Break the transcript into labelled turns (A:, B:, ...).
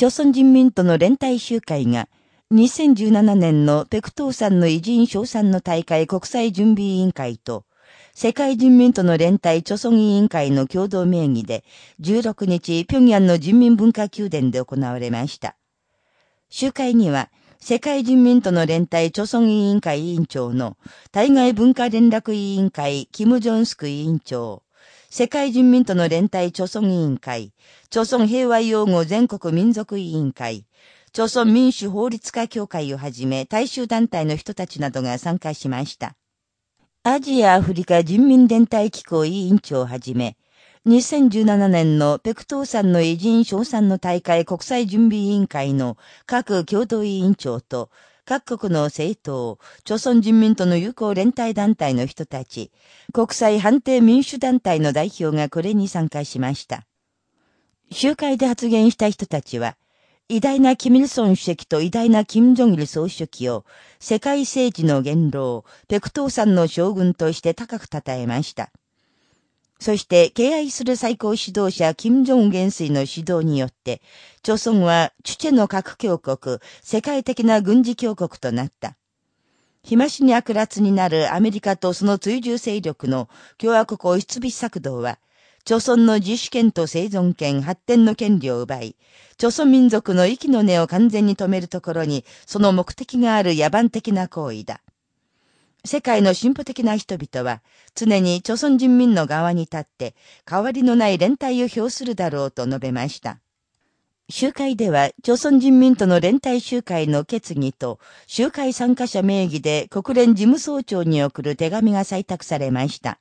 A: 朝鮮人民との連帯集会が、2017年のペクトーさんの偉人賞賛の大会国際準備委員会と、世界人民との連帯朝鮮委員会の共同名義で、16日、平壌の人民文化宮殿で行われました。集会には、世界人民との連帯朝鮮委員会委員長の対外文化連絡委員会キム・ジョンスク委員長、世界人民との連帯朝鮮委員会、朝鮮平和擁護全国民族委員会、朝鮮民主法律家協会をはじめ大衆団体の人たちなどが参加しました。アジア・アフリカ人民連帯機構委員長をはじめ、2017年のペクトーさんの偉人賞賛の大会国際準備委員会の各共同委員長と、各国の政党、朝鮮人民との友好連帯団体の人たち、国際判定民主団体の代表がこれに参加しました。集会で発言した人たちは、偉大なキミルソン主席と偉大なキム・ジョンイル総書記を世界政治の元老、ペクトーさんの将軍として高く称えました。そして、敬愛する最高指導者、金正恩元帥の指導によって、朝鮮は、チュチェの核強国、世界的な軍事強国となった。日増しに悪辣になるアメリカとその追従勢力の共和国を出備策動は、朝鮮の自主権と生存権、発展の権利を奪い、朝鮮民族の息の根を完全に止めるところに、その目的がある野蛮的な行為だ。世界の進歩的な人々は、常に朝鮮人民の側に立って、変わりのない連帯を表するだろうと述べました。集会では、朝鮮人民との連帯集会の決議と、集会参加者名義で国連事務総長に送る手紙が採択されました。